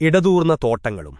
ഇടതൂർന്ന തോട്ടങ്ങളും